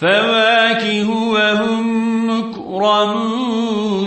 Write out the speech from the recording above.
فواكه وهم مكرمون.